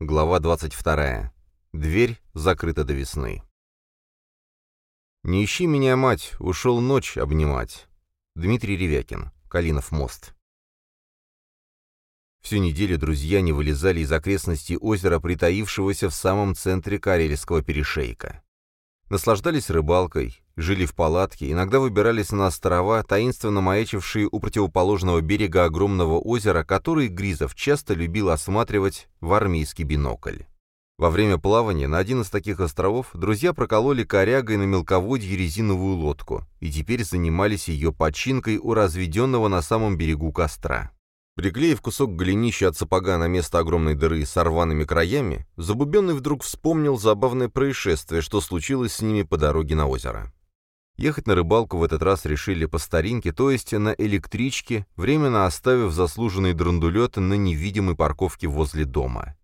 Глава 22. Дверь закрыта до весны. «Не ищи меня, мать, ушел ночь обнимать». Дмитрий Ревякин. Калинов мост. Всю неделю друзья не вылезали из окрестностей озера, притаившегося в самом центре Карельского перешейка. Наслаждались рыбалкой, жили в палатке, иногда выбирались на острова, таинственно маячившие у противоположного берега огромного озера, который Гризов часто любил осматривать в армейский бинокль. Во время плавания на один из таких островов друзья прокололи корягой на мелководье резиновую лодку и теперь занимались ее починкой у разведенного на самом берегу костра. Приклеив кусок голенища от сапога на место огромной дыры с рваными краями, Забубенный вдруг вспомнил забавное происшествие, что случилось с ними по дороге на озеро. Ехать на рыбалку в этот раз решили по старинке, то есть на электричке, временно оставив заслуженный драндулет на невидимой парковке возле дома.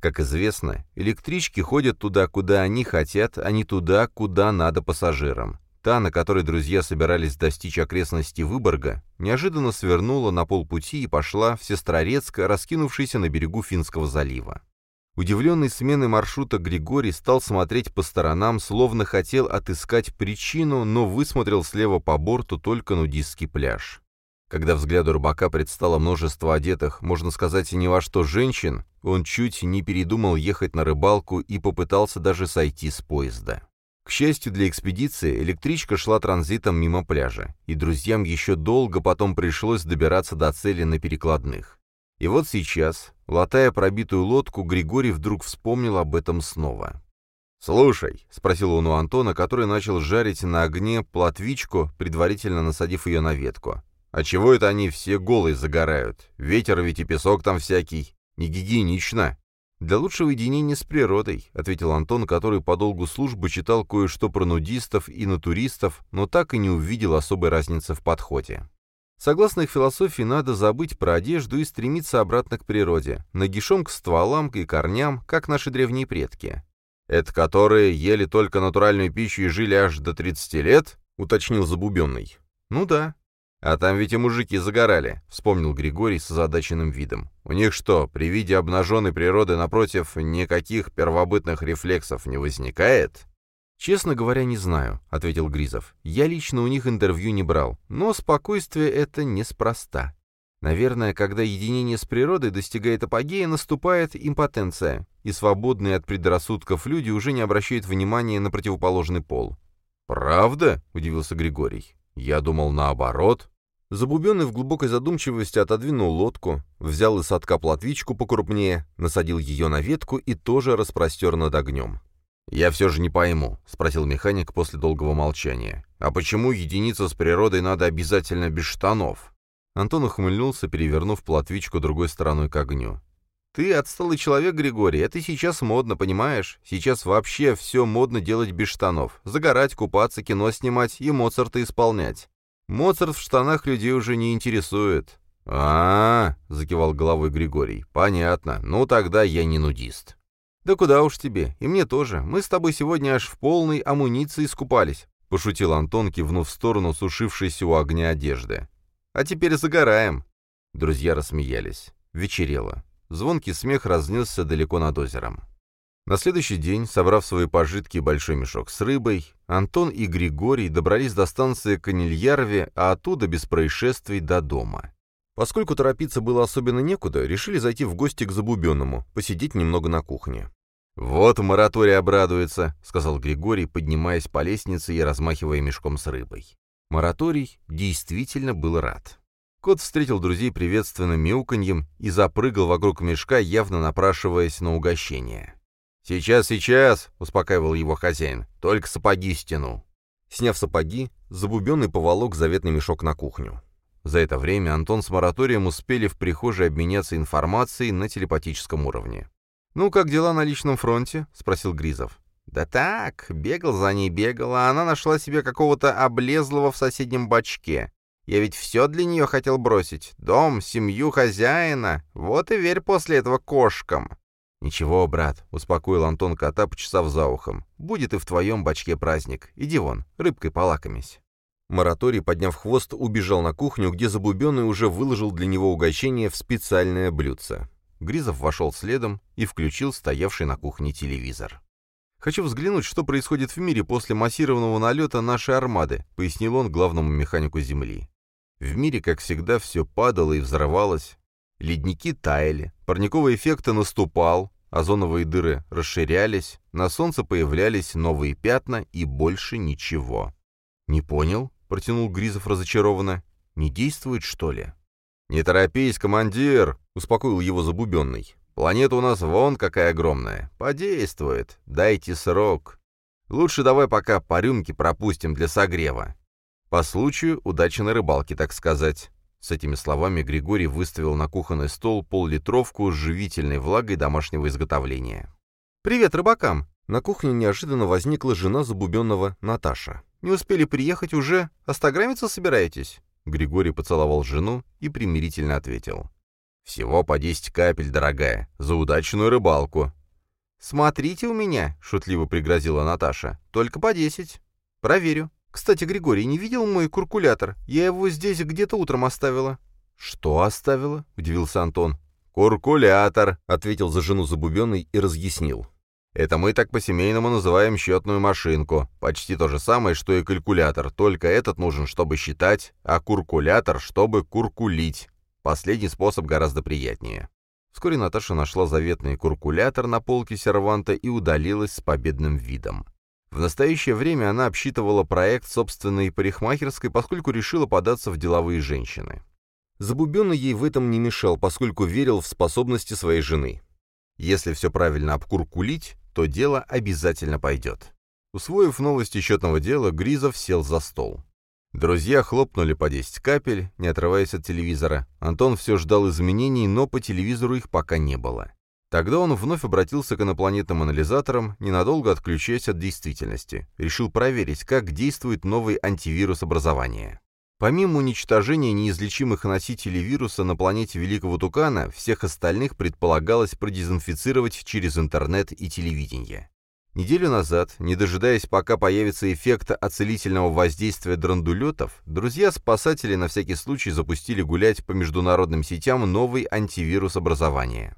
Как известно, электрички ходят туда, куда они хотят, а не туда, куда надо пассажирам. Та, на которой друзья собирались достичь окрестности Выборга, неожиданно свернула на полпути и пошла в Сестрорецк, раскинувшийся на берегу Финского залива. Удивленный сменой маршрута Григорий стал смотреть по сторонам, словно хотел отыскать причину, но высмотрел слева по борту только нудистский пляж. Когда взгляду рыбака предстало множество одетых, можно сказать, ни во что женщин, он чуть не передумал ехать на рыбалку и попытался даже сойти с поезда. К счастью для экспедиции, электричка шла транзитом мимо пляжа, и друзьям еще долго потом пришлось добираться до цели на перекладных. И вот сейчас, латая пробитую лодку, Григорий вдруг вспомнил об этом снова. «Слушай», — спросил он у Антона, который начал жарить на огне плотвичку, предварительно насадив ее на ветку. «А чего это они все голые загорают? Ветер ведь и песок там всякий. Не гигиенично». «Для лучшего единения с природой», — ответил Антон, который по долгу службы читал кое-что про нудистов и натуристов, но так и не увидел особой разницы в подходе. Согласно их философии, надо забыть про одежду и стремиться обратно к природе, нагишом к стволам и корням, как наши древние предки. «Это которые ели только натуральную пищу и жили аж до 30 лет?» — уточнил Забубенный. «Ну да», «А там ведь и мужики загорали», — вспомнил Григорий с озадаченным видом. «У них что, при виде обнаженной природы напротив никаких первобытных рефлексов не возникает?» «Честно говоря, не знаю», — ответил Гризов. «Я лично у них интервью не брал, но спокойствие это неспроста. Наверное, когда единение с природой достигает апогея, наступает импотенция, и свободные от предрассудков люди уже не обращают внимания на противоположный пол». «Правда?» — удивился Григорий. «Я думал наоборот». Забубенный в глубокой задумчивости отодвинул лодку, взял из садка плотвичку покрупнее, насадил ее на ветку и тоже распростер над огнем. «Я все же не пойму», — спросил механик после долгого молчания. «А почему единица с природой надо обязательно без штанов?» Антон ухмыльнулся, перевернув плотвичку другой стороной к огню. «Ты отсталый человек, Григорий, это сейчас модно, понимаешь? Сейчас вообще все модно делать без штанов. Загорать, купаться, кино снимать и Моцарта исполнять. Моцарт в штанах людей уже не интересует. а, -а, -а закивал головой Григорий. «Понятно. Ну тогда я не нудист». «Да куда уж тебе. И мне тоже. Мы с тобой сегодня аж в полной амуниции искупались», — пошутил Антон, кивнув в сторону сушившейся у огня одежды. «А теперь загораем». Друзья рассмеялись. Вечерело. Звонкий смех разнесся далеко над озером. На следующий день, собрав свои пожитки и большой мешок с рыбой, Антон и Григорий добрались до станции Канильярове, а оттуда без происшествий до дома. Поскольку торопиться было особенно некуда, решили зайти в гости к Забубенному, посидеть немного на кухне. «Вот мораторий обрадуется», — сказал Григорий, поднимаясь по лестнице и размахивая мешком с рыбой. Мораторий действительно был рад. Кот встретил друзей приветственным мяуканьем и запрыгал вокруг мешка, явно напрашиваясь на угощение. «Сейчас, сейчас!» — успокаивал его хозяин. «Только сапоги стяну». Сняв сапоги, забубенный поволок заветный мешок на кухню. За это время Антон с Мораторием успели в прихожей обменяться информацией на телепатическом уровне. «Ну, как дела на личном фронте?» — спросил Гризов. «Да так, бегал за ней, бегал, а она нашла себе какого-то облезлого в соседнем бачке. Я ведь все для нее хотел бросить. Дом, семью, хозяина. Вот и верь после этого кошкам. «Ничего, брат», — успокоил Антон кота, почесав за ухом. «Будет и в твоем бачке праздник. Иди вон, рыбкой полакомись». Мораторий, подняв хвост, убежал на кухню, где Забубенный уже выложил для него угощение в специальное блюдце. Гризов вошел следом и включил стоявший на кухне телевизор. «Хочу взглянуть, что происходит в мире после массированного налета нашей армады», пояснил он главному механику Земли. В мире, как всегда, все падало и взрывалось. Ледники таяли, парниковый эффект наступал, озоновые дыры расширялись, на солнце появлялись новые пятна и больше ничего. «Не понял?» — протянул Гризов разочарованно. «Не действует, что ли?» «Не торопись, командир!» — успокоил его забубенный. «Планета у нас вон какая огромная. Подействует. Дайте срок. Лучше давай пока по рюмке пропустим для согрева. По случаю удачи на рыбалке, так сказать. С этими словами Григорий выставил на кухонный стол поллитровку с живительной влагой домашнего изготовления. «Привет рыбакам!» На кухне неожиданно возникла жена забубенного Наташа. «Не успели приехать уже? Остаграмиться собираетесь?» Григорий поцеловал жену и примирительно ответил. «Всего по десять капель, дорогая, за удачную рыбалку». «Смотрите у меня», — шутливо пригрозила Наташа. «Только по десять. Проверю». «Кстати, Григорий, не видел мой куркулятор? Я его здесь где-то утром оставила». «Что оставила?» — удивился Антон. «Куркулятор», — ответил за жену Забубенный и разъяснил. «Это мы так по-семейному называем счетную машинку. Почти то же самое, что и калькулятор, только этот нужен, чтобы считать, а куркулятор, чтобы куркулить. Последний способ гораздо приятнее». Вскоре Наташа нашла заветный куркулятор на полке серванта и удалилась с победным видом. В настоящее время она обсчитывала проект собственной парикмахерской, поскольку решила податься в деловые женщины. Забубенный ей в этом не мешал, поскольку верил в способности своей жены. Если все правильно обкуркулить, то дело обязательно пойдет. Усвоив новости счетного дела, Гризов сел за стол. Друзья хлопнули по 10 капель, не отрываясь от телевизора. Антон все ждал изменений, но по телевизору их пока не было. Тогда он вновь обратился к инопланетным анализаторам, ненадолго отключаясь от действительности. Решил проверить, как действует новый антивирус образования. Помимо уничтожения неизлечимых носителей вируса на планете Великого Тукана, всех остальных предполагалось продезинфицировать через интернет и телевидение. Неделю назад, не дожидаясь, пока появится эффект оцелительного воздействия драндулетов, друзья-спасатели на всякий случай запустили гулять по международным сетям новый антивирус образования.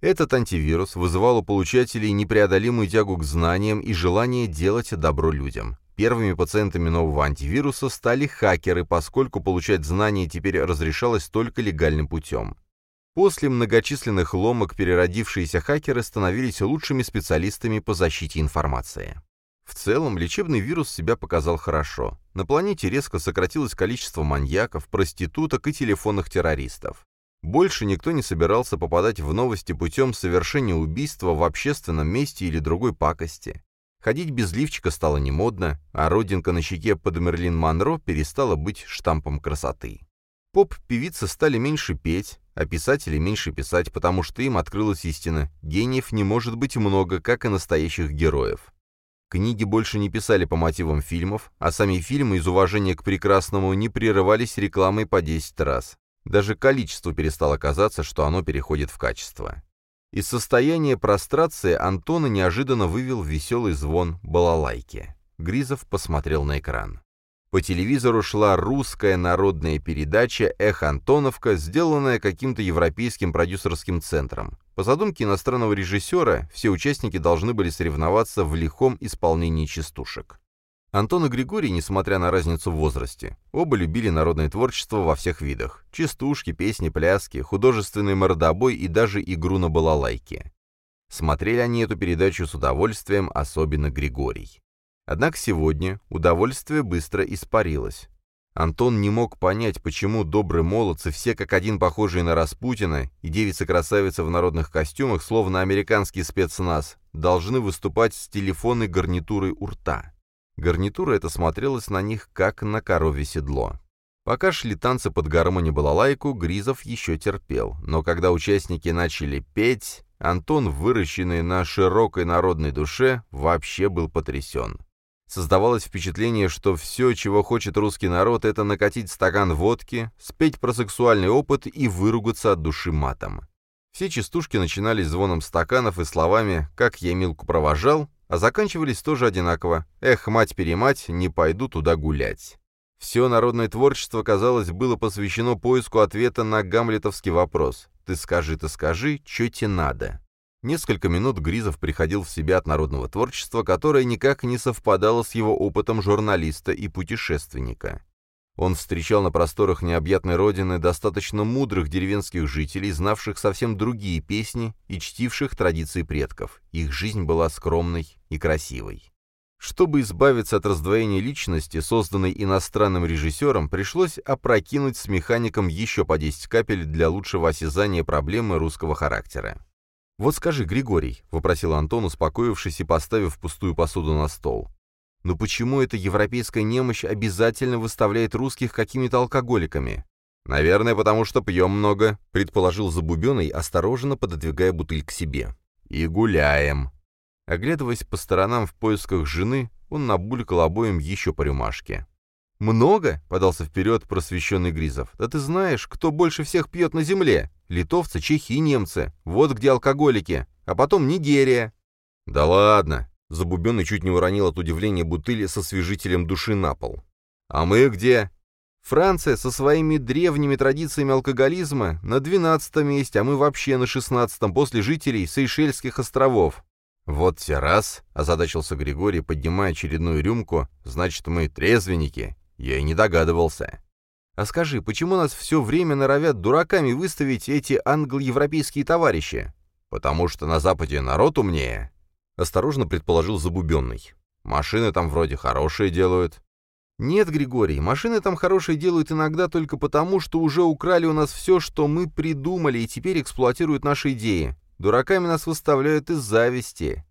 Этот антивирус вызывал у получателей непреодолимую тягу к знаниям и желание делать добро людям. Первыми пациентами нового антивируса стали хакеры, поскольку получать знания теперь разрешалось только легальным путем. После многочисленных ломок переродившиеся хакеры становились лучшими специалистами по защите информации. В целом, лечебный вирус себя показал хорошо. На планете резко сократилось количество маньяков, проституток и телефонных террористов. Больше никто не собирался попадать в новости путем совершения убийства в общественном месте или другой пакости. Ходить без лифчика стало немодно, а родинка на щеке под Мерлин Монро перестала быть штампом красоты. Поп-певицы стали меньше петь, а писатели меньше писать, потому что им открылась истина – гениев не может быть много, как и настоящих героев. Книги больше не писали по мотивам фильмов, а сами фильмы из уважения к прекрасному не прерывались рекламой по 10 раз. Даже количество перестало казаться, что оно переходит в качество. Из состояния прострации Антона неожиданно вывел веселый звон балалайки. Гризов посмотрел на экран. По телевизору шла русская народная передача «Эх, Антоновка», сделанная каким-то европейским продюсерским центром. По задумке иностранного режиссера, все участники должны были соревноваться в лихом исполнении частушек. Антон и Григорий, несмотря на разницу в возрасте, оба любили народное творчество во всех видах. Частушки, песни, пляски, художественный мордобой и даже игру на балалайке. Смотрели они эту передачу с удовольствием, особенно Григорий. Однако сегодня удовольствие быстро испарилось. Антон не мог понять, почему добрые молодцы, все как один похожие на Распутина, и девицы-красавицы в народных костюмах, словно американский спецназ, должны выступать с телефонной гарнитурой у рта. Гарнитура эта смотрелась на них, как на коровье седло. Пока шли танцы под гармони балалайку, Гризов еще терпел, но когда участники начали петь, Антон, выращенный на широкой народной душе, вообще был потрясен. Создавалось впечатление, что все, чего хочет русский народ, это накатить стакан водки, спеть про сексуальный опыт и выругаться от души матом. Все частушки начинались звоном стаканов и словами «как я Милку провожал», а заканчивались тоже одинаково «Эх, мать-перемать, не пойду туда гулять». Все народное творчество, казалось, было посвящено поиску ответа на гамлетовский вопрос Ты скажи, ты скажи, что тебе надо?» Несколько минут Гризов приходил в себя от народного творчества, которое никак не совпадало с его опытом журналиста и путешественника. Он встречал на просторах необъятной родины достаточно мудрых деревенских жителей, знавших совсем другие песни и чтивших традиции предков. Их жизнь была скромной и красивой. Чтобы избавиться от раздвоения личности, созданной иностранным режиссером, пришлось опрокинуть с механиком еще по 10 капель для лучшего осязания проблемы русского характера. «Вот скажи, Григорий», — вопросил Антон, успокоившись и поставив пустую посуду на стол, но почему эта европейская немощь обязательно выставляет русских какими-то алкоголиками? Наверное, потому что пьем много, предположил Забубенный, осторожно пододвигая бутыль к себе. И гуляем. Оглядываясь по сторонам в поисках жены, он набулькал обоим еще по рюмашке. «Много?» — подался вперед просвещенный Гризов. «Да ты знаешь, кто больше всех пьет на земле? Литовцы, чехи, немцы. Вот где алкоголики. А потом Нигерия». «Да ладно!» Забубенный чуть не уронил от удивления бутыли со освежителем души на пол. «А мы где?» «Франция со своими древними традициями алкоголизма на двенадцатом месте, а мы вообще на шестнадцатом после жителей Сейшельских островов». «Вот те раз», — озадачился Григорий, поднимая очередную рюмку, «значит, мы трезвенники». Я и не догадывался. «А скажи, почему нас все время норовят дураками выставить эти англо-европейские товарищи?» «Потому что на Западе народ умнее», Осторожно предположил Забубенный. «Машины там вроде хорошие делают». «Нет, Григорий, машины там хорошие делают иногда только потому, что уже украли у нас все, что мы придумали, и теперь эксплуатируют наши идеи. Дураками нас выставляют из зависти.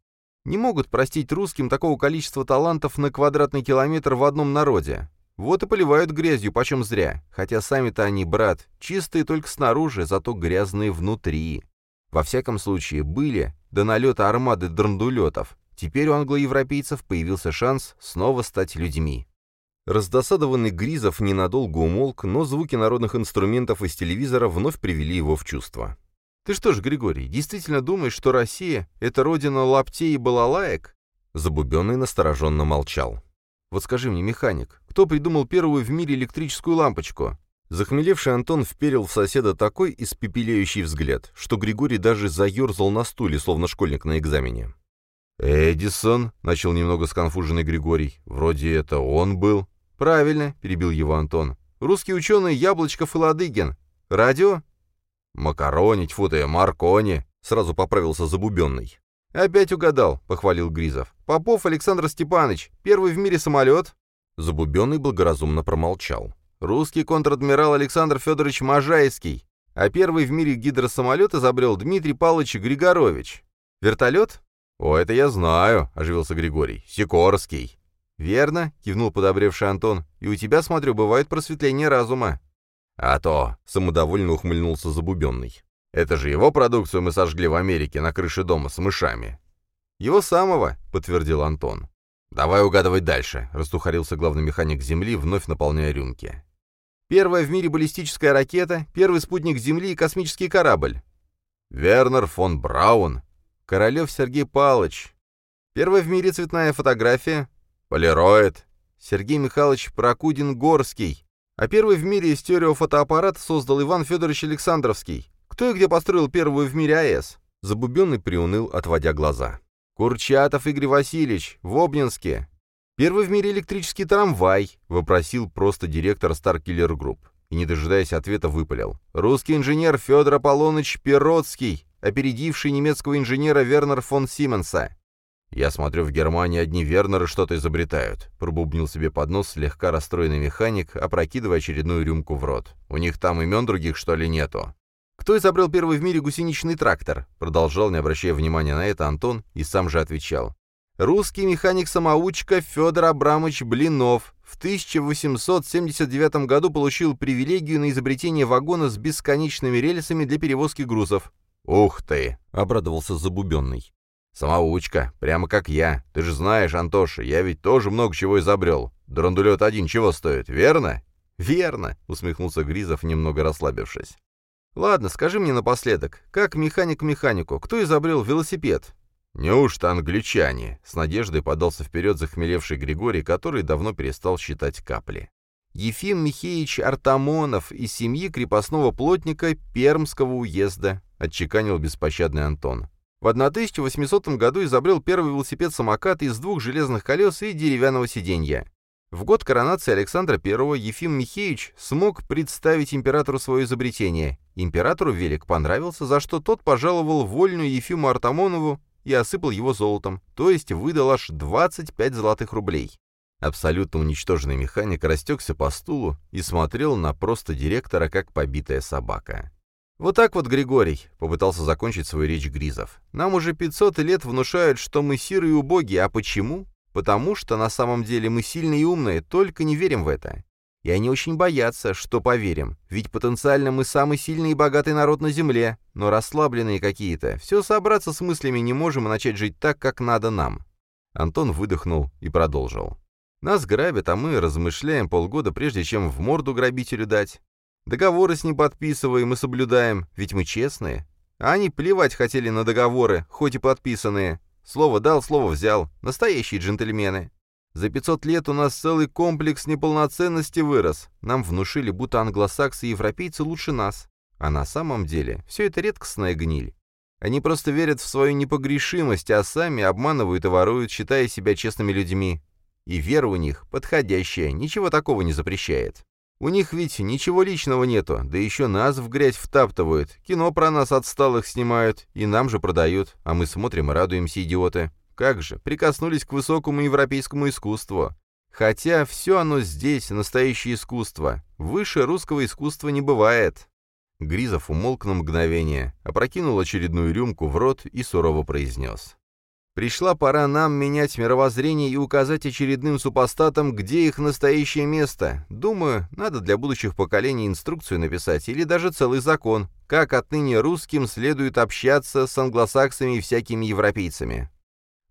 Не могут простить русским такого количества талантов на квадратный километр в одном народе. Вот и поливают грязью, почем зря. Хотя сами-то они, брат, чистые только снаружи, зато грязные внутри. Во всяком случае, были до налета армады драндулетов. Теперь у англоевропейцев появился шанс снова стать людьми. Раздосадованный Гризов ненадолго умолк, но звуки народных инструментов из телевизора вновь привели его в чувство. «Ты что ж, Григорий, действительно думаешь, что Россия — это родина лаптей и балалаек?» Забубенный настороженно молчал. «Вот скажи мне, механик, кто придумал первую в мире электрическую лампочку? Захмелевший Антон вперил в соседа такой испепеляющий взгляд, что Григорий даже заерзал на стуле, словно школьник на экзамене. «Эдисон», — начал немного сконфуженный Григорий, — «вроде это он был». «Правильно», — перебил его Антон. «Русский ученый Яблочков и Ладыгин. Радио?» «Макарони, тьфу Маркони», — сразу поправился Забубенный. «Опять угадал», — похвалил Гризов. «Попов Александр Степанович, первый в мире самолет». Забубенный благоразумно промолчал. Русский контр-адмирал Александр Федорович Можайский, а первый в мире гидросамолет изобрел Дмитрий Павлович Григорович. Вертолет? «О, это я знаю», — оживился Григорий. «Сикорский». «Верно», — кивнул подобревший Антон. «И у тебя, смотрю, бывает просветление разума». «А то», — самодовольно ухмыльнулся Забубенный. «Это же его продукцию мы сожгли в Америке на крыше дома с мышами». «Его самого», — подтвердил Антон. «Давай угадывать дальше», — растухарился главный механик Земли, вновь наполняя рюмки. Первая в мире баллистическая ракета, первый спутник Земли и космический корабль. Вернер фон Браун. Королев Сергей Павлович. Первая в мире цветная фотография. Полироид. Сергей Михайлович Прокудин-Горский. А первый в мире стереофотоаппарат создал Иван Федорович Александровский. Кто и где построил первую в мире АЭС? Забубенный приуныл, отводя глаза. Курчатов Игорь Васильевич, в Обнинске. «Первый в мире электрический трамвай», — вопросил просто директор Starkiller Group. И, не дожидаясь ответа, выпалил. «Русский инженер Федор Аполлоныч Пероцкий, опередивший немецкого инженера Вернер фон Сименса». «Я смотрю, в Германии одни Вернеры что-то изобретают», — пробубнил себе под нос слегка расстроенный механик, опрокидывая очередную рюмку в рот. «У них там имен других, что ли, нету?» «Кто изобрел первый в мире гусеничный трактор?» Продолжал, не обращая внимания на это, Антон и сам же отвечал. Русский механик-самоучка Федор Абрамович Блинов в 1879 году получил привилегию на изобретение вагона с бесконечными рельсами для перевозки грузов. «Ух ты!» — обрадовался Забубенный. «Самоучка, прямо как я. Ты же знаешь, Антоша, я ведь тоже много чего изобрел. Драндулет один чего стоит, верно?» «Верно!» — усмехнулся Гризов, немного расслабившись. «Ладно, скажи мне напоследок, как механик механику, кто изобрел велосипед?» «Неужто англичане?» — с надеждой подался вперед захмелевший Григорий, который давно перестал считать капли. Ефим Михеевич Артамонов из семьи крепостного плотника Пермского уезда, отчеканил беспощадный Антон. В 1800 году изобрел первый велосипед-самокат из двух железных колес и деревянного сиденья. В год коронации Александра I Ефим Михеевич смог представить императору свое изобретение. Императору велик понравился, за что тот пожаловал вольную Ефиму Артамонову и осыпал его золотом, то есть выдал аж 25 золотых рублей. Абсолютно уничтоженный механик растекся по стулу и смотрел на просто директора, как побитая собака. «Вот так вот, Григорий», — попытался закончить свою речь Гризов. «Нам уже 500 лет внушают, что мы сирые и убогие, а почему? Потому что на самом деле мы сильные и умные, только не верим в это. И они очень боятся, что поверим, ведь потенциально мы самый сильный и богатый народ на Земле, но расслабленные какие-то, все собраться с мыслями не можем и начать жить так, как надо нам». Антон выдохнул и продолжил. «Нас грабят, а мы размышляем полгода, прежде чем в морду грабителю дать. Договоры с ним подписываем и соблюдаем, ведь мы честные. А они плевать хотели на договоры, хоть и подписанные. Слово дал, слово взял. Настоящие джентльмены. За 500 лет у нас целый комплекс неполноценности вырос. Нам внушили, будто англосаксы и европейцы лучше нас. А на самом деле все это редкостная гниль. Они просто верят в свою непогрешимость, а сами обманывают и воруют, считая себя честными людьми. И вера у них подходящая, ничего такого не запрещает. У них ведь ничего личного нету, да еще нас в грязь втаптывают, кино про нас отсталых снимают, и нам же продают, а мы смотрим и радуемся, идиоты. Как же, прикоснулись к высокому европейскому искусству. Хотя все оно здесь, настоящее искусство. Выше русского искусства не бывает. Гризов умолк на мгновение, опрокинул очередную рюмку в рот и сурово произнес. Пришла пора нам менять мировоззрение и указать очередным супостатам, где их настоящее место. Думаю, надо для будущих поколений инструкцию написать или даже целый закон, как отныне русским следует общаться с англосаксами и всякими европейцами.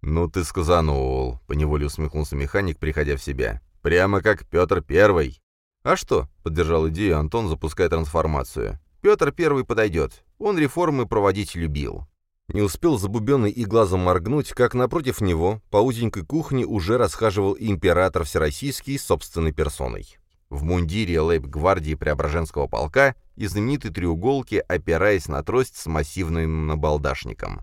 «Ну ты сказанул», — поневоле усмехнулся механик, приходя в себя. «Прямо как Петр Первый». «А что?» — поддержал идею Антон, запуская трансформацию. «Петр Первый подойдет. Он реформы проводить любил». Не успел Забубенный и глазом моргнуть, как напротив него по узенькой кухне уже расхаживал император Всероссийский собственной персоной. В мундире лейб-гвардии Преображенского полка и знаменитой треуголке, опираясь на трость с массивным набалдашником.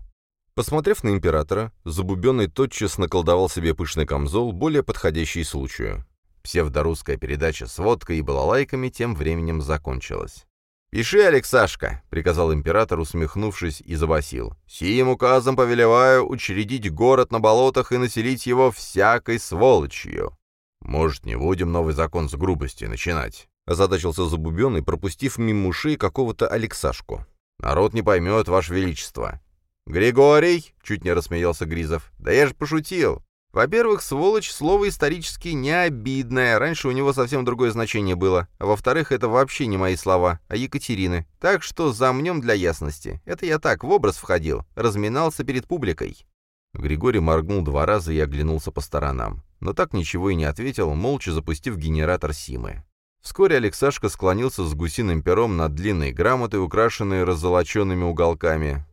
Посмотрев на императора, Забубенный тотчас наколдовал себе пышный камзол, более подходящий случаю. Псевдорусская передача с водкой и балалайками тем временем закончилась. «Пиши, Алексашка», — приказал император, усмехнувшись, и забасил. «Сиим указом повелеваю учредить город на болотах и населить его всякой сволочью». «Может, не будем новый закон с грубости начинать?» — озадачился Забубенный, пропустив мимо ушей какого-то Алексашку. «Народ не поймет, Ваше Величество». «Григорий!» — чуть не рассмеялся Гризов. «Да я же пошутил. Во-первых, сволочь — слово исторически не обидное, раньше у него совсем другое значение было. А во-вторых, это вообще не мои слова, а Екатерины. Так что замнем для ясности. Это я так, в образ входил, разминался перед публикой. Григорий моргнул два раза и оглянулся по сторонам. Но так ничего и не ответил, молча запустив генератор Симы. Вскоре Алексашка склонился с гусиным пером над длинной грамотой, украшенной раззолоченными уголками.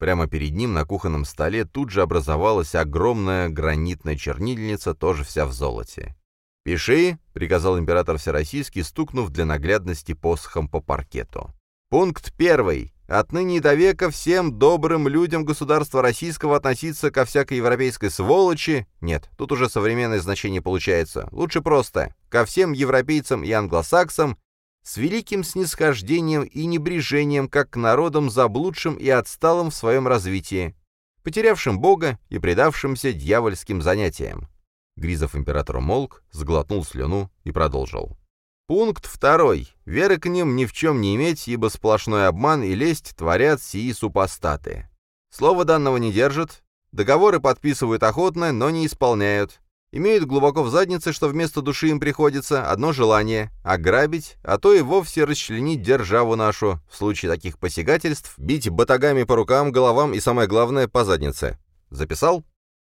Прямо перед ним на кухонном столе тут же образовалась огромная гранитная чернильница, тоже вся в золоте. «Пиши», — приказал император Всероссийский, стукнув для наглядности посохом по паркету. «Пункт первый. Отныне и до века всем добрым людям государства российского относиться ко всякой европейской сволочи... Нет, тут уже современное значение получается. Лучше просто. Ко всем европейцам и англосаксам с великим снисхождением и небрежением как к народам заблудшим и отсталым в своем развитии, потерявшим Бога и предавшимся дьявольским занятиям. Гризов император молк, сглотнул слюну и продолжил. Пункт второй. Веры к ним ни в чем не иметь, ибо сплошной обман и лесть творят сии супостаты. Слова данного не держат, договоры подписывают охотно, но не исполняют. Имеют глубоко в заднице, что вместо души им приходится одно желание — ограбить, а то и вовсе расчленить державу нашу, в случае таких посягательств бить батагами по рукам, головам и, самое главное, по заднице. Записал?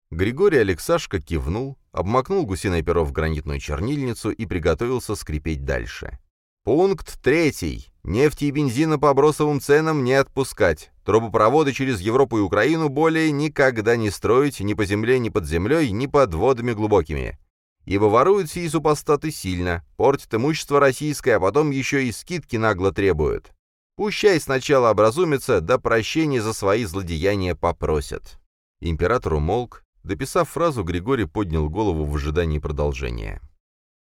Григорий Алексашка кивнул, обмакнул гусиное перо в гранитную чернильницу и приготовился скрипеть дальше. Пункт третий. Нефти и бензина по бросовым ценам не отпускать. Трубопроводы через Европу и Украину более никогда не строить ни по земле, ни под землей, ни под водами глубокими. ибо воруют сии супостаты сильно, портят имущество российское, а потом еще и скидки нагло требуют. Пущай сначала образумятся, да прощения за свои злодеяния попросят». Император умолк. Дописав фразу, Григорий поднял голову в ожидании продолжения.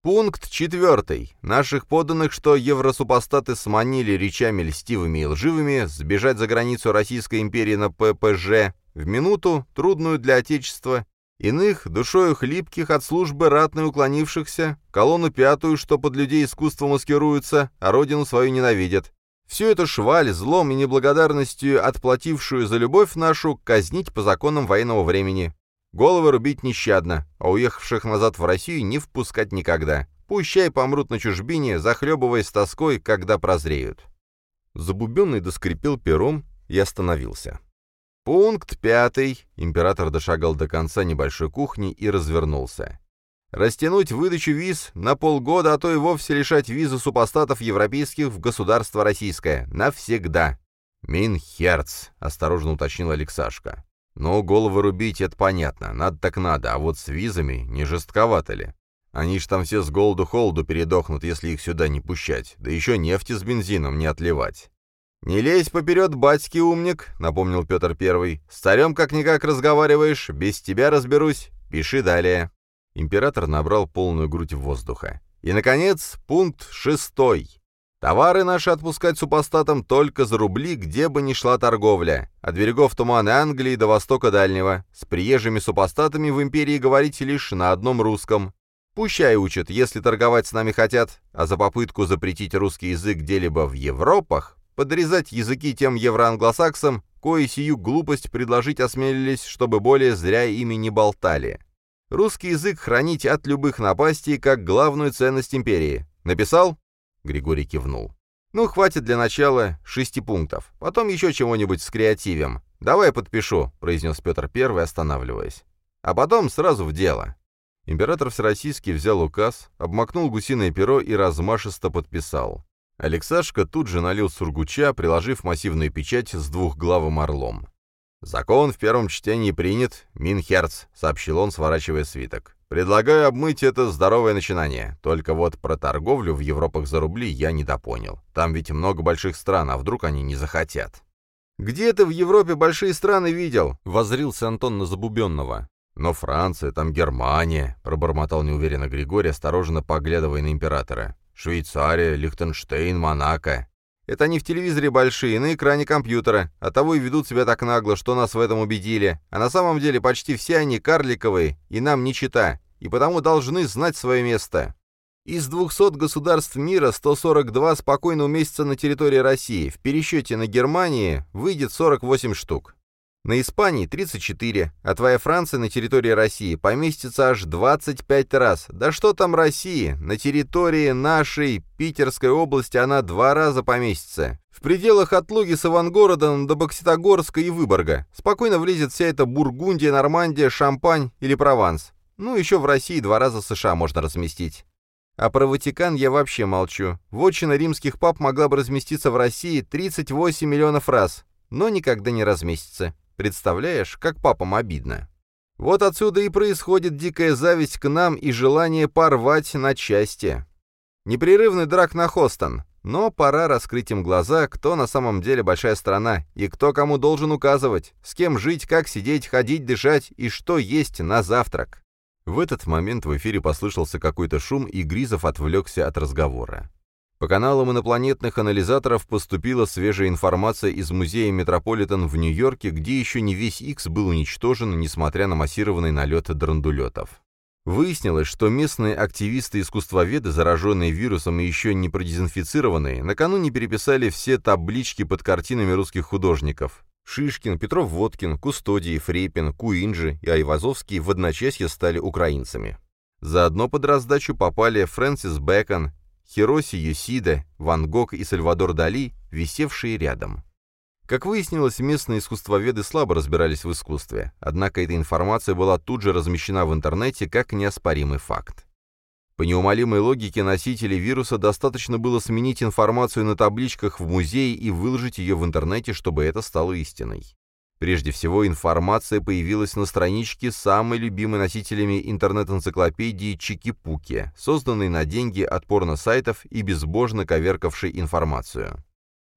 Пункт четвертый. Наших подданных, что евросупостаты сманили речами льстивыми и лживыми, сбежать за границу Российской империи на ППЖ в минуту, трудную для Отечества, иных, душою хлипких от службы ратной уклонившихся, колонну пятую, что под людей искусство маскируются, а родину свою ненавидят. Всю эту шваль, злом и неблагодарностью отплатившую за любовь нашу, казнить по законам военного времени. Головы рубить нещадно, а уехавших назад в Россию не впускать никогда. Пущай помрут на чужбине, захлебываясь тоской, когда прозреют. Забубенный доскрипел пером и остановился. Пункт пятый. Император дошагал до конца небольшой кухни и развернулся. Растянуть выдачу виз на полгода, а то и вовсе лишать визы супостатов европейских в государство российское. Навсегда. «Минхерц», — осторожно уточнил Алексашка. «Ну, головы рубить — это понятно, надо так надо, а вот с визами не жестковато ли? Они ж там все с голоду-холоду передохнут, если их сюда не пущать, да еще нефти с бензином не отливать». «Не лезь поперед, батьки, умник», — напомнил Петр Первый. «С царем как-никак разговариваешь, без тебя разберусь. Пиши далее». Император набрал полную грудь воздуха. И, наконец, пункт шестой. Товары наши отпускать супостатам только за рубли, где бы ни шла торговля. От берегов туманы Англии до востока дальнего. С приезжими супостатами в империи говорить лишь на одном русском. Пущай учат, если торговать с нами хотят, а за попытку запретить русский язык где-либо в Европах, подрезать языки тем евроанглосаксам, кои сию глупость предложить осмелились, чтобы более зря ими не болтали. Русский язык хранить от любых напастей как главную ценность империи. Написал? Григорий кивнул. «Ну, хватит для начала шести пунктов. Потом еще чего-нибудь с креативем. Давай подпишу», — произнес Петр Первый, останавливаясь. «А потом сразу в дело». Император Всероссийский взял указ, обмакнул гусиное перо и размашисто подписал. Алексашка тут же налил сургуча, приложив массивную печать с двухглавым орлом. «Закон в первом чтении принят, Минхерц», — сообщил он, сворачивая свиток. Предлагаю обмыть это здоровое начинание. Только вот про торговлю в Европах за рубли я недопонял. Там ведь много больших стран, а вдруг они не захотят? «Где ты в Европе большие страны видел?» — возрился Антон на Забубенного. «Но Франция, там Германия», — пробормотал неуверенно Григорий, осторожно поглядывая на императора. «Швейцария, Лихтенштейн, Монако. Это они в телевизоре большие, на экране компьютера, а того и ведут себя так нагло, что нас в этом убедили. А на самом деле почти все они карликовые, и нам не чита и потому должны знать свое место. Из 200 государств мира 142 спокойно уместятся на территории России, в пересчете на Германии выйдет 48 штук. На Испании 34, а твоя Франция на территории России поместится аж 25 раз. Да что там России? На территории нашей Питерской области она два раза поместится. В пределах от Луги с Ивангородом до Бокситогорска и Выборга. Спокойно влезет вся эта Бургундия, Нормандия, Шампань или Прованс. Ну, еще в России два раза США можно разместить. А про Ватикан я вообще молчу. Вотчина римских пап могла бы разместиться в России 38 миллионов раз, но никогда не разместится. Представляешь, как папам обидно. Вот отсюда и происходит дикая зависть к нам и желание порвать на части. Непрерывный драк на Хостон. Но пора раскрыть им глаза, кто на самом деле большая страна, и кто кому должен указывать, с кем жить, как сидеть, ходить, дышать и что есть на завтрак. В этот момент в эфире послышался какой-то шум, и Гризов отвлекся от разговора. По каналам инопланетных анализаторов поступила свежая информация из музея Метрополитен в Нью-Йорке, где еще не весь Икс был уничтожен, несмотря на массированный налет драндулетов. Выяснилось, что местные активисты-искусствоведы, зараженные вирусом и еще не продезинфицированные, накануне переписали все таблички под картинами русских художников. Шишкин, Петров-Водкин, Кустодиев, Репин, Куинджи и Айвазовский в одночасье стали украинцами. Заодно под раздачу попали Фрэнсис Бэкон, Хироси Юсида, Ван Гог и Сальвадор Дали, висевшие рядом. Как выяснилось, местные искусствоведы слабо разбирались в искусстве, однако эта информация была тут же размещена в интернете как неоспоримый факт. По неумолимой логике носителей вируса достаточно было сменить информацию на табличках в музее и выложить ее в интернете, чтобы это стало истиной. Прежде всего, информация появилась на страничке самой любимой носителями интернет-энциклопедии Чики-Пуки, созданной на деньги от порно-сайтов и безбожно коверкавшей информацию.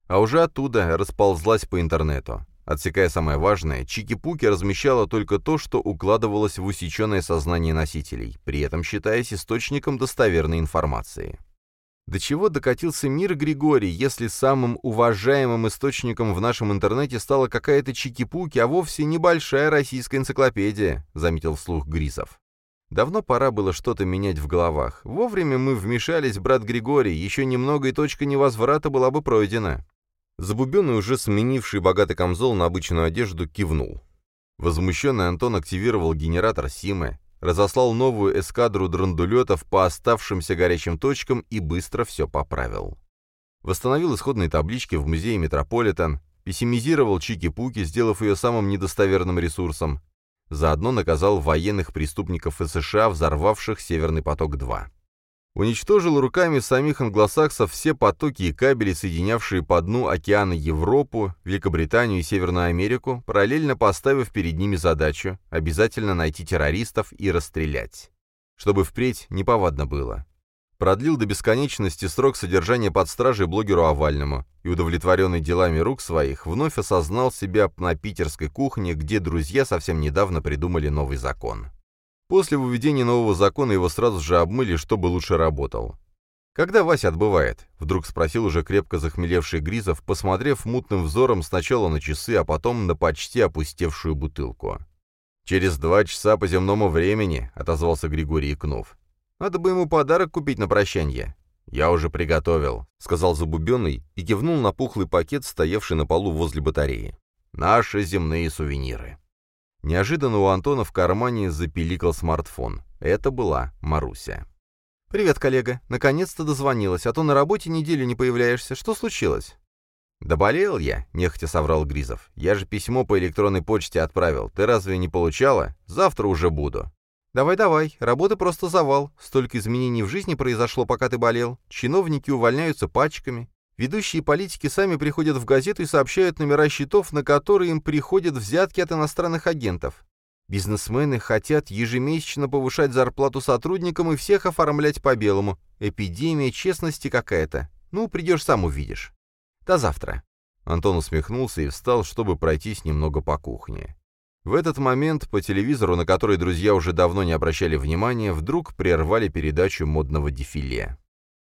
А уже оттуда расползлась по интернету. Отсекая самое важное, Чики-Пуки размещала только то, что укладывалось в усеченное сознание носителей, при этом считаясь источником достоверной информации. До чего докатился мир Григорий, если самым уважаемым источником в нашем интернете стала какая-то чики-пуки, а вовсе небольшая российская энциклопедия, заметил вслух Грисов. Давно пора было что-то менять в головах. Вовремя мы вмешались, брат Григорий, еще немного и точка невозврата была бы пройдена. Забубенный, уже сменивший богатый камзол на обычную одежду, кивнул. Возмущенный Антон активировал генератор Симы, разослал новую эскадру драндулетов по оставшимся горячим точкам и быстро все поправил. Восстановил исходные таблички в музее Метрополитен, пессимизировал Чики-Пуки, сделав ее самым недостоверным ресурсом, заодно наказал военных преступников США, взорвавших «Северный поток-2» уничтожил руками самих англосаксов все потоки и кабели, соединявшие по дну океана Европу, Великобританию и Северную Америку, параллельно поставив перед ними задачу обязательно найти террористов и расстрелять. Чтобы впредь неповадно было. Продлил до бесконечности срок содержания под стражей блогеру Овальному и, удовлетворенный делами рук своих, вновь осознал себя на питерской кухне, где друзья совсем недавно придумали новый закон. После выведения нового закона его сразу же обмыли, чтобы лучше работал. «Когда Вася отбывает?» — вдруг спросил уже крепко захмелевший Гризов, посмотрев мутным взором сначала на часы, а потом на почти опустевшую бутылку. «Через два часа по земному времени», — отозвался Григорий Икнов. «Надо бы ему подарок купить на прощанье». «Я уже приготовил», — сказал Забубенный и кивнул на пухлый пакет, стоявший на полу возле батареи. «Наши земные сувениры». Неожиданно у Антона в кармане запиликал смартфон. Это была Маруся. «Привет, коллега. Наконец-то дозвонилась, а то на работе неделю не появляешься. Что случилось?» «Да болел я», — нехотя соврал Гризов. «Я же письмо по электронной почте отправил. Ты разве не получала? Завтра уже буду». «Давай-давай, работа просто завал. Столько изменений в жизни произошло, пока ты болел. Чиновники увольняются пачками. Ведущие политики сами приходят в газету и сообщают номера счетов, на которые им приходят взятки от иностранных агентов. Бизнесмены хотят ежемесячно повышать зарплату сотрудникам и всех оформлять по-белому. Эпидемия честности какая-то. Ну, придешь сам увидишь. До завтра. Антон усмехнулся и встал, чтобы пройтись немного по кухне. В этот момент по телевизору, на который друзья уже давно не обращали внимания, вдруг прервали передачу модного дефиле.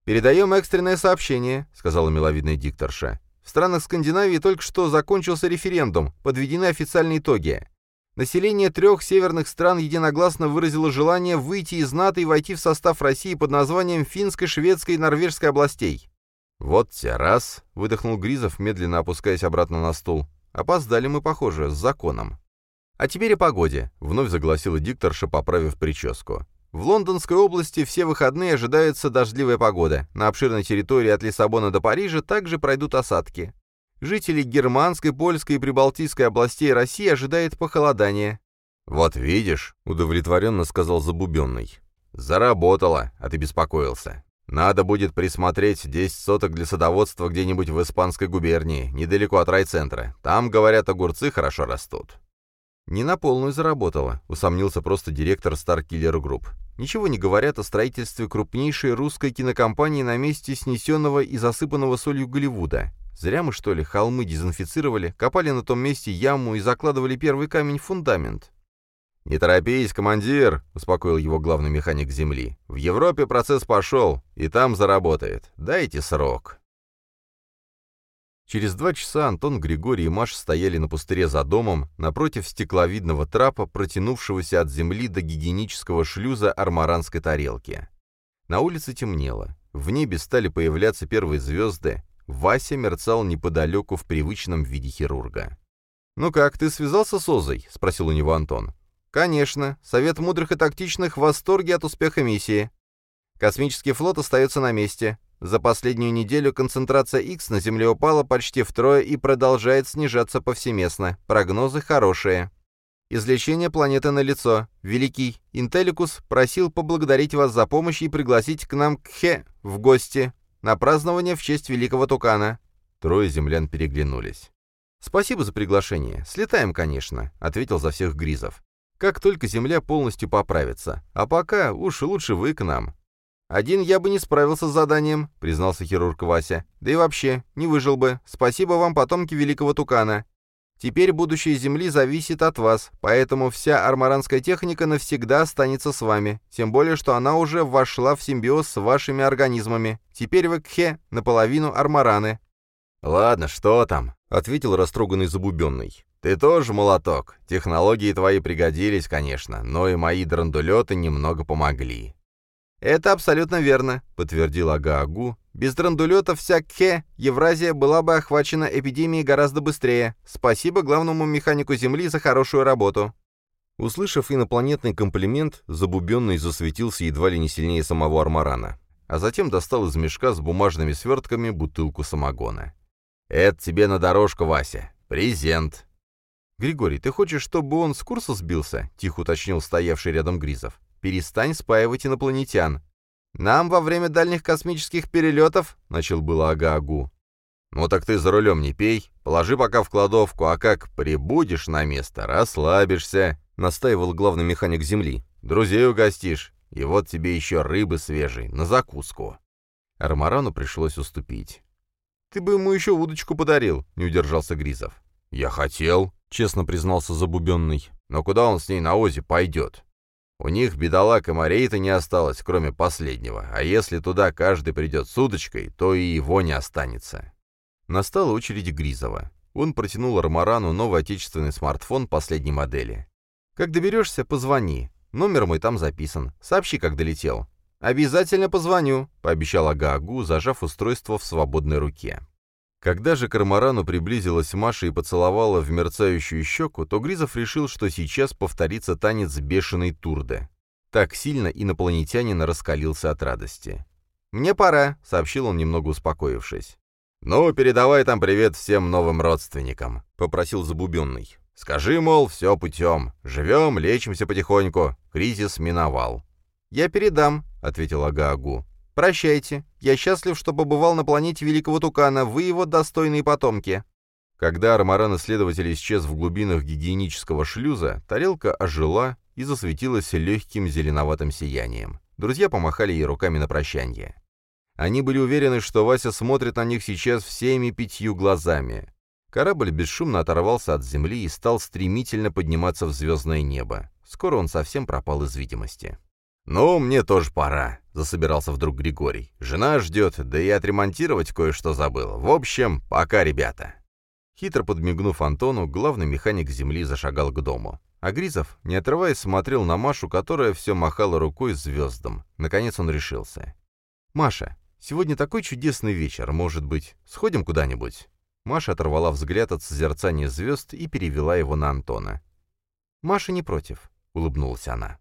«Передаем экстренное сообщение», — сказала миловидная дикторша. «В странах Скандинавии только что закончился референдум, подведены официальные итоги. Население трех северных стран единогласно выразило желание выйти из НАТО и войти в состав России под названием Финской, Шведской и Норвежской областей. «Вот те раз», — выдохнул Гризов, медленно опускаясь обратно на стул. «Опоздали мы, похоже, с законом». «А теперь о погоде», — вновь загласила дикторша, поправив прическу. В Лондонской области все выходные ожидается дождливая погода. На обширной территории от Лиссабона до Парижа также пройдут осадки. Жители Германской, Польской и Прибалтийской областей России ожидает похолодание. «Вот видишь», — удовлетворенно сказал Забубенный. «Заработало, а ты беспокоился. Надо будет присмотреть 10 соток для садоводства где-нибудь в Испанской губернии, недалеко от райцентра. Там, говорят, огурцы хорошо растут». «Не на полную заработала», — усомнился просто директор Starkiller Group. «Ничего не говорят о строительстве крупнейшей русской кинокомпании на месте снесенного и засыпанного солью Голливуда. Зря мы, что ли, холмы дезинфицировали, копали на том месте яму и закладывали первый камень в фундамент». «Не торопись, командир», — успокоил его главный механик Земли. «В Европе процесс пошел, и там заработает. Дайте срок». Через два часа Антон, Григорий и Маш стояли на пустыре за домом, напротив стекловидного трапа, протянувшегося от земли до гигиенического шлюза армаранской тарелки. На улице темнело. В небе стали появляться первые звезды. Вася мерцал неподалеку в привычном виде хирурга. «Ну как, ты связался с Озой?» — спросил у него Антон. «Конечно. Совет мудрых и тактичных в восторге от успеха миссии. Космический флот остается на месте. За последнюю неделю концентрация X на Земле упала почти втрое и продолжает снижаться повсеместно. Прогнозы хорошие. Излечение планеты на лицо. Великий Интелликус просил поблагодарить вас за помощь и пригласить к нам к Хе в гости на празднование в честь Великого Тукана. Трое землян переглянулись. «Спасибо за приглашение. Слетаем, конечно», — ответил за всех Гризов. «Как только Земля полностью поправится. А пока уж лучше вы к нам». «Один я бы не справился с заданием», — признался хирург Вася. «Да и вообще, не выжил бы. Спасибо вам, потомки великого тукана. Теперь будущее Земли зависит от вас, поэтому вся армаранская техника навсегда останется с вами. Тем более, что она уже вошла в симбиоз с вашими организмами. Теперь вы кхе, наполовину армараны». «Ладно, что там?» — ответил растроганный забубенный. «Ты тоже молоток. Технологии твои пригодились, конечно, но и мои драндулеты немного помогли». «Это абсолютно верно», — подтвердил Агаагу. «Без драндулета вся Кхе, Евразия, была бы охвачена эпидемией гораздо быстрее. Спасибо главному механику Земли за хорошую работу». Услышав инопланетный комплимент, Забубенный засветился едва ли не сильнее самого Армарана, а затем достал из мешка с бумажными свертками бутылку самогона. «Это тебе на дорожку, Вася. Презент». «Григорий, ты хочешь, чтобы он с курса сбился?» — тихо уточнил стоявший рядом Гризов. «Перестань спаивать инопланетян». «Нам во время дальних космических перелетов...» — начал было Агаагу. «Ну так ты за рулем не пей, положи пока в кладовку, а как прибудешь на место, расслабишься», — настаивал главный механик Земли. «Друзей угостишь, и вот тебе еще рыбы свежей, на закуску». Армарану пришлось уступить. «Ты бы ему еще удочку подарил», — не удержался Гризов. «Я хотел», — честно признался Забубенный. «Но куда он с ней на озе пойдет? У них бедолаг и морей-то не осталось, кроме последнего, а если туда каждый придет с удочкой, то и его не останется». Настала очередь Гризова. Он протянул Армарану новый отечественный смартфон последней модели. «Как доберешься, позвони. Номер мой там записан. Сообщи, как долетел. «Обязательно позвоню», — пообещал Агаагу, зажав устройство в свободной руке. Когда же к Армарану приблизилась Маша и поцеловала в мерцающую щеку, то Гризов решил, что сейчас повторится танец бешеной Турде. Так сильно инопланетянин раскалился от радости. «Мне пора», — сообщил он, немного успокоившись. «Ну, передавай там привет всем новым родственникам», — попросил Забубенный. «Скажи, мол, все путем. Живем, лечимся потихоньку. Кризис миновал». «Я передам», — ответил Агаагу. «Прощайте. Я счастлив, что побывал на планете Великого Тукана. Вы его достойные потомки». Когда армаран-исследователь исчез в глубинах гигиенического шлюза, тарелка ожила и засветилась легким зеленоватым сиянием. Друзья помахали ей руками на прощание. Они были уверены, что Вася смотрит на них сейчас всеми пятью глазами. Корабль бесшумно оторвался от земли и стал стремительно подниматься в звездное небо. Скоро он совсем пропал из видимости. «Ну, мне тоже пора», — засобирался вдруг Григорий. «Жена ждет, да и отремонтировать кое-что забыл. В общем, пока, ребята». Хитро подмигнув Антону, главный механик Земли зашагал к дому. А Гризов, не отрываясь, смотрел на Машу, которая все махала рукой звездам. Наконец он решился. «Маша, сегодня такой чудесный вечер. Может быть, сходим куда-нибудь?» Маша оторвала взгляд от созерцания звезд и перевела его на Антона. «Маша не против», — улыбнулась она.